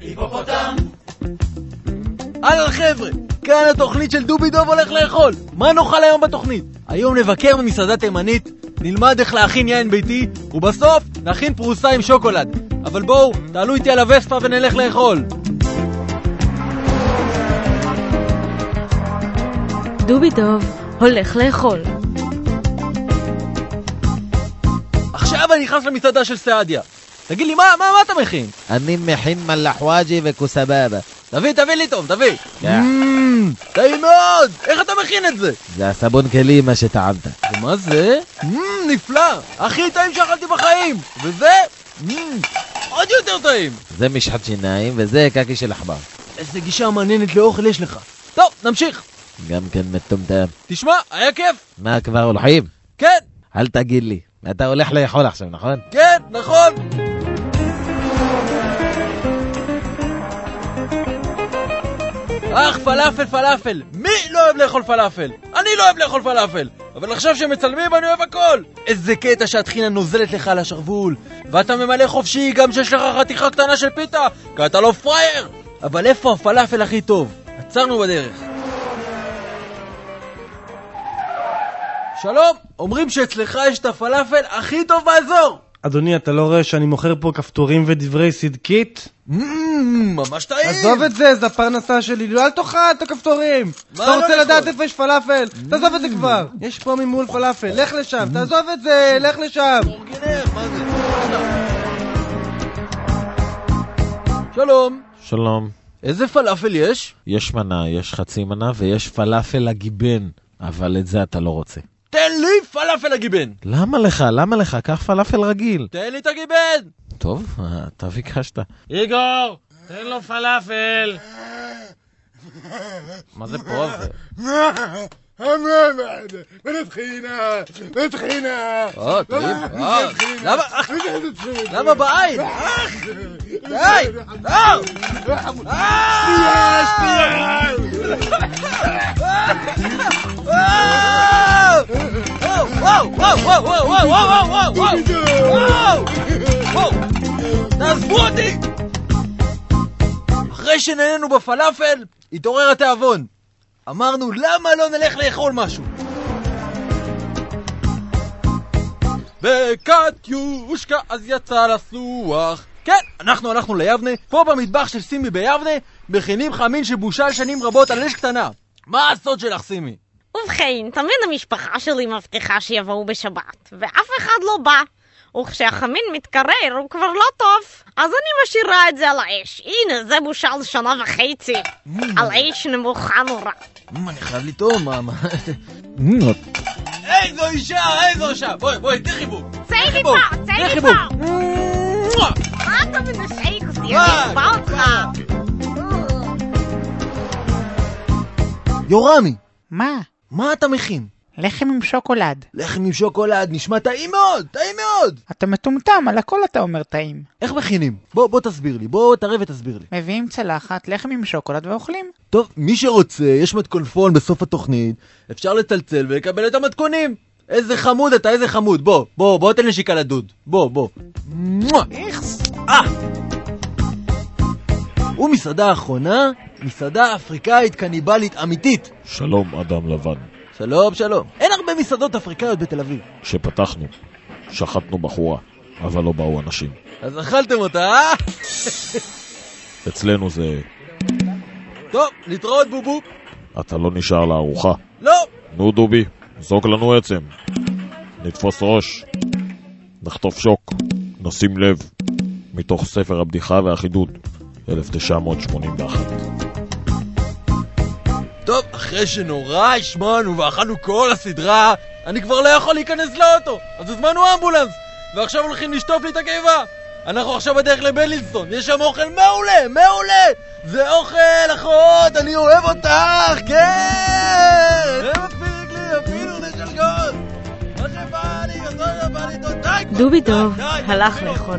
היפופוטם! אהלן חבר'ה, כאן התוכנית של דובי דוב הולך לאכול. מה נאכל היום בתוכנית? היום נבקר במסעדה תימנית, נלמד איך להכין יין ביתי, ובסוף נכין פרוסה עם שוקולד. אבל בואו, תעלו איתי על הווספה ונלך לאכול. דובי דוב הולך לאכול. עכשיו אני נכנס למסעדה של סעדיה. תגיד לי, מה, מה, מה אתה מכין? אני מכין מלחוואג'י וכוסבבה. תביא, תביא לי טוב, תביא. יא. מmm, טעים מאוד! איך אתה מכין את זה? זה הסבון כלים מה שטעמת. ומה זה? נפלא! הכי טעים שאכלתי בחיים! וזה? עוד יותר טעים! זה משחת שיניים וזה קקי של עכבר. איזה גישה מעניינת לאוכל יש לך. טוב, נמשיך. גם כן מטומטם. תשמע, היה כיף. מה כבר הולכים? כן, אל תגיד לי. אתה הולך לאכול עכשיו, נכון? כן, נכון. אך, פלאפל, פלאפל. מי לא אוהב לאכול פלאפל? אני לא אוהב לאכול פלאפל. אבל עכשיו שמצלמים אני אוהב הכל. איזה קטע שהטחינה נוזלת לך על השרוול, ואתה ממלא חופשי גם שיש לך חתיכה קטנה של פיתה, כי אתה לא פראייר. אבל איפה הפלאפל הכי טוב? עצרנו בדרך. שלום, אומרים שאצלך יש את הפלאפל הכי טוב באזור. אדוני, אתה לא רואה שאני מוכר פה כפתורים ודברי סדקית? מmm, ממש טעים. עזוב את זה, זה הפרנסה שלי, לא, אל תאכל את הכפתורים! אתה לא רוצה? לדעת איפה יש פלאפל? תעזוב את זה כבר! יש פה ממול פלאפל, לך לשם, תעזוב את זה, לך לשם! שלום, שלום. איזה פלאפל יש? יש מנה, יש חצי מנה ויש פלאפל הגיבן. אבל את זה אתה לא רוצה. לי פלאפל הגיבן. למה לך? למה לך? קח פלאפל רגיל. תן לי את הגיבן. טוב, אה, אתה ביקשת. איגור, תן לו פלאפל! מה זה פה? זה- או, טעים. אה, למה? אך, למה בעין? אך, די! לא! אה! whoa, whoa, whoa, whoa, whoa, whoa, whoa, תעזבו אותי! אחרי שנהנינו בפלאפל, התעורר התיאבון. אמרנו, למה לא נלך לאכול משהו? וקטיושקה אז יצא לסוח. כן, אנחנו הלכנו ליבנה, פה במטבח של סימי ביבנה, מכינים חמין שבושל שנים רבות על אש קטנה. מה הסוד שלך, סימי? ובכן, תמיד המשפחה שלי מבטיחה שיבואו בשבת, ואף אחד לא בא. וכשהחמין מתקרר הוא כבר לא טוב, אז אני משאירה את זה על האש. הנה, זה בושל שנה וחצי. על אש נמוכה נורא. אמ, אני חייב לטעום, מה, מה... איזו אישה, איזו אישה! בואי, בואי, תני חיבוק. צא תני מפה, חיבוק, צא תני מפה! חיבוק. מואה. מה אתה מנשק אותי? אני אקבע אותך. יורמי, מה? מה אתה מכין? לחם עם שוקולד. לחם עם שוקולד נשמע טעים מאוד, טעים מאוד! אתה מטומטם, על הכל אתה אומר טעים. איך מכינים? בוא, בוא תסביר לי, בוא תראה ותסביר לי. מביאים צלחת, לחם עם שוקולד ואוכלים. טוב, מי שרוצה, יש מתכונפון בסוף התוכנית, אפשר לצלצל ולקבל את המתכונים. איזה חמוד אתה, איזה חמוד. בוא, בוא, בוא תן נשיקה לדוד. בוא, בוא. איכס. אה! ומסעדה אחרונה, מסעדה אפריקאית קניבלית אמיתית. שלום, אדם לבן. שלום, שלום. אין הרבה מסעדות אפריקאיות בתל אביב. כשפתחנו, שחטנו בחורה, אבל לא באו אנשים. אז אכלתם אותה, אה? אצלנו זה... טוב, להתראות בובו. אתה לא נשאר לארוחה. לא, נו דובי, זרוק לנו עצם. נתפוס ראש. נחטוף שוק. נשים לב. מתוך ספר הבדיחה והחידוד, 1981. טוב, אחרי שנורא השמענו ואכלנו כל הסדרה, אני כבר לא יכול להיכנס לאוטו, אז הזמנו אמבולנס, ועכשיו הולכים לשטוף לי את הקיבה. אנחנו עכשיו בדרך לבלינסון, יש שם אוכל מעולה, מעולה! זה אוכל, אחות, אני אוהב אותך, כן! זה מספיק לי, אפילו נשלגות! מה שבא לי, לא בא לי, טוב, די! כבר, דובי דוב הלך די, לאכול.